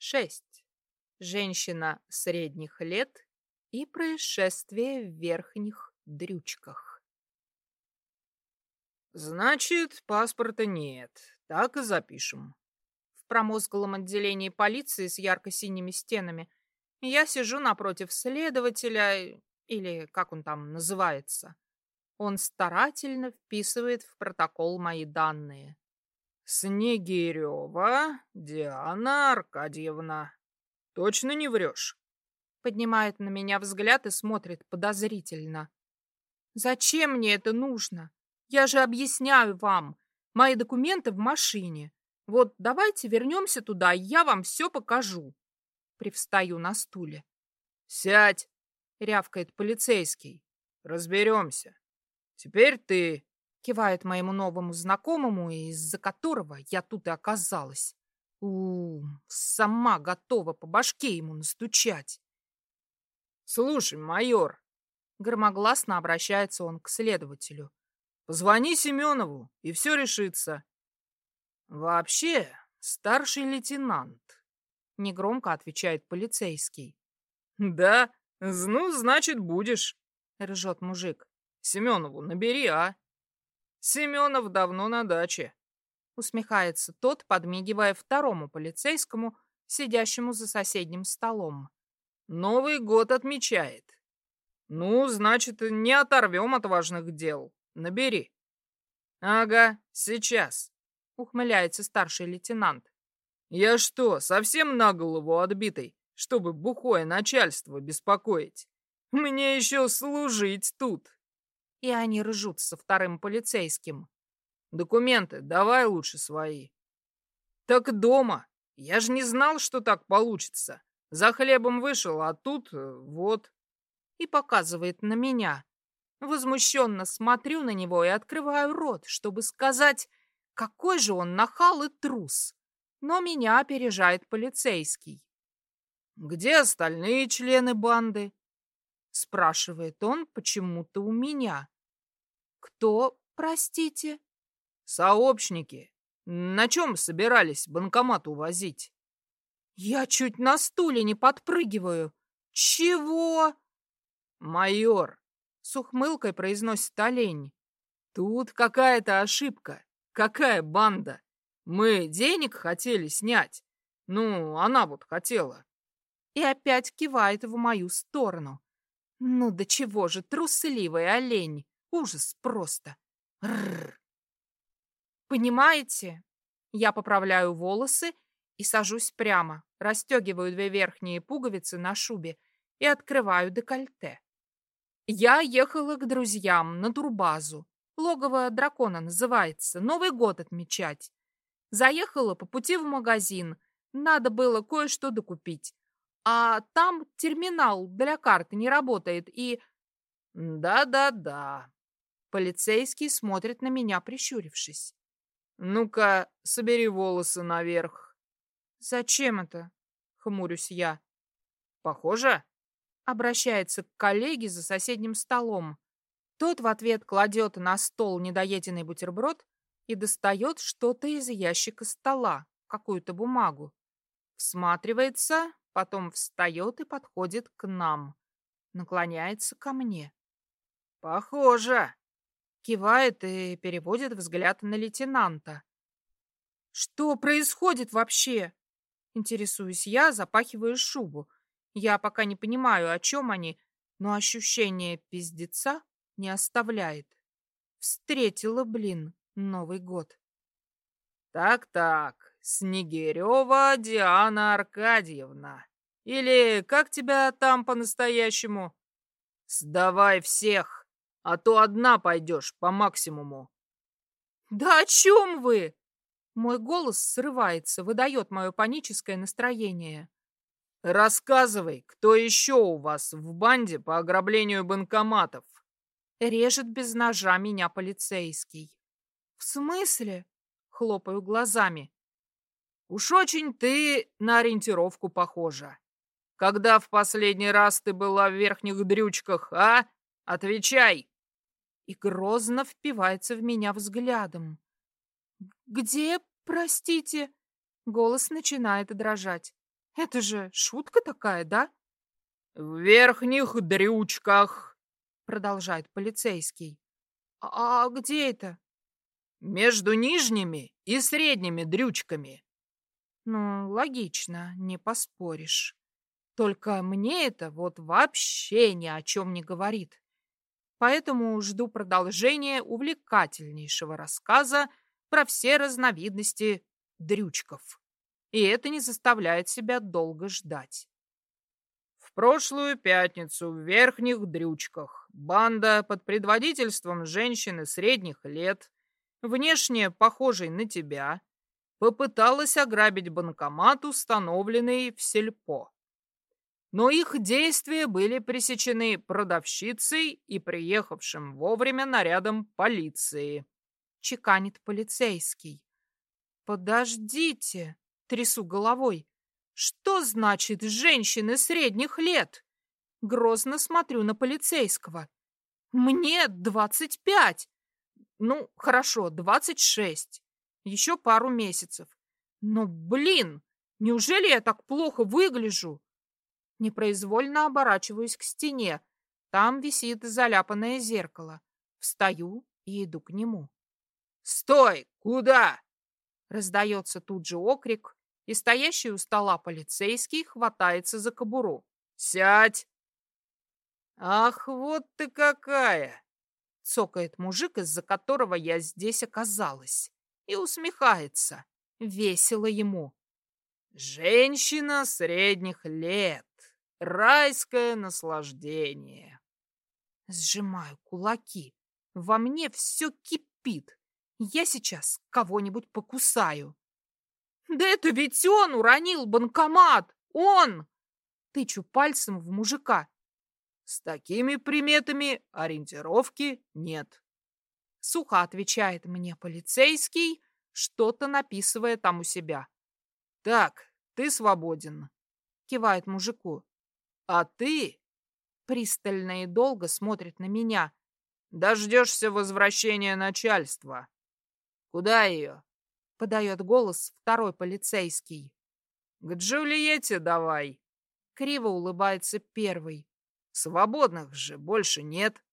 Шесть. Женщина средних лет и происшествие в верхних дрючках. Значит, паспорта нет. Так и запишем. В промозглом отделении полиции с ярко-синими стенами я сижу напротив следователя, или как он там называется. Он старательно вписывает в протокол мои данные. Снегирева Диана Аркадьевна. Точно не врешь? Поднимает на меня взгляд и смотрит подозрительно. Зачем мне это нужно? Я же объясняю вам. Мои документы в машине. Вот давайте вернемся туда, и я вам все покажу. Привстаю на стуле. Сядь, рявкает полицейский. Разберемся. Теперь ты. Кивает моему новому знакомому, из-за которого я тут и оказалась. У, сама готова по башке ему настучать. Слушай, майор, громогласно обращается он к следователю. Позвони Семенову, и все решится. Вообще, старший лейтенант, негромко отвечает полицейский. Да, ну, значит, будешь, ржет мужик. Семенову набери, а? Семенов давно на даче. Усмехается тот, подмигивая второму полицейскому, сидящему за соседним столом. Новый год отмечает. Ну, значит, не оторвем от важных дел. Набери. Ага, сейчас. Ухмыляется старший лейтенант. Я что, совсем на голову отбитый, чтобы бухое начальство беспокоить? Мне еще служить тут. И они ржут со вторым полицейским. Документы давай лучше свои. Так дома. Я же не знал, что так получится. За хлебом вышел, а тут э, вот. И показывает на меня. Возмущенно смотрю на него и открываю рот, чтобы сказать, какой же он нахал и трус. Но меня опережает полицейский. «Где остальные члены банды?» Спрашивает он почему-то у меня. «Кто, простите?» «Сообщники. На чем собирались банкомат увозить?» Я чуть на стуле не подпрыгиваю. «Чего?» «Майор, с ухмылкой произносит олень. Тут какая-то ошибка. Какая банда? Мы денег хотели снять. Ну, она вот хотела. И опять кивает в мою сторону. Ну до чего же трусливый олень. Ужас просто. Рррр. Понимаете? Я поправляю волосы и сажусь прямо, расстегиваю две верхние пуговицы на шубе и открываю декольте. Я ехала к друзьям на турбазу. Логово дракона называется. Новый год отмечать. Заехала по пути в магазин. Надо было кое-что докупить. А там терминал для карты не работает и... Да-да-да. Полицейский смотрит на меня, прищурившись. Ну-ка, собери волосы наверх. Зачем это? Хмурюсь я. Похоже? обращается к коллеге за соседним столом. Тот в ответ кладет на стол недоеденный бутерброд и достает что-то из ящика стола, какую-то бумагу. Всматривается, потом встает и подходит к нам. Наклоняется ко мне. «Похоже!» Кивает и переводит взгляд на лейтенанта. «Что происходит вообще?» Интересуюсь я, запахиваю шубу. Я пока не понимаю, о чем они, но ощущение пиздеца не оставляет. Встретила, блин, Новый год. Так-так, Снегирева Диана Аркадьевна. Или как тебя там по-настоящему? Сдавай всех, а то одна пойдешь по максимуму. Да о чем вы? Мой голос срывается, выдает мое паническое настроение. Рассказывай, кто еще у вас в банде по ограблению банкоматов? Режет без ножа меня полицейский. В смысле? Хлопаю глазами. Уж очень ты на ориентировку похожа. Когда в последний раз ты была в верхних дрючках, а? Отвечай. И грозно впивается в меня взглядом. Где, простите? Голос начинает дрожать. Это же шутка такая, да? В верхних дрючках, продолжает полицейский. А, а где это? Между нижними и средними дрючками. Ну, логично, не поспоришь. Только мне это вот вообще ни о чем не говорит. Поэтому жду продолжения увлекательнейшего рассказа про все разновидности дрючков. И это не заставляет себя долго ждать. В прошлую пятницу в Верхних Дрючках банда под предводительством женщины средних лет, внешне похожей на тебя, попыталась ограбить банкомат, установленный в сельпо. Но их действия были пресечены продавщицей и приехавшим вовремя нарядом полиции. Чеканит полицейский. Подождите, трясу головой. Что значит женщины средних лет? Грозно смотрю на полицейского. Мне двадцать пять. Ну, хорошо, двадцать шесть. Еще пару месяцев. Но, блин, неужели я так плохо выгляжу? Непроизвольно оборачиваюсь к стене. Там висит заляпанное зеркало. Встаю и иду к нему. «Стой! Куда?» Раздается тут же окрик, и стоящий у стола полицейский хватается за кобуру. «Сядь!» «Ах, вот ты какая!» Цокает мужик, из-за которого я здесь оказалась, и усмехается. Весело ему. «Женщина средних лет. Райское наслаждение!» Сжимаю кулаки. Во мне все кипит. Я сейчас кого-нибудь покусаю. Да это ведь он уронил банкомат! Он! Тычу пальцем в мужика. С такими приметами ориентировки нет. Сухо отвечает мне полицейский, что-то написывая там у себя. Так, ты свободен. Кивает мужику. А ты пристально и долго смотрит на меня. Дождешься возвращения начальства. Куда ее? Подает голос второй полицейский. К Джульетте давай. Криво улыбается первый. Свободных же больше нет.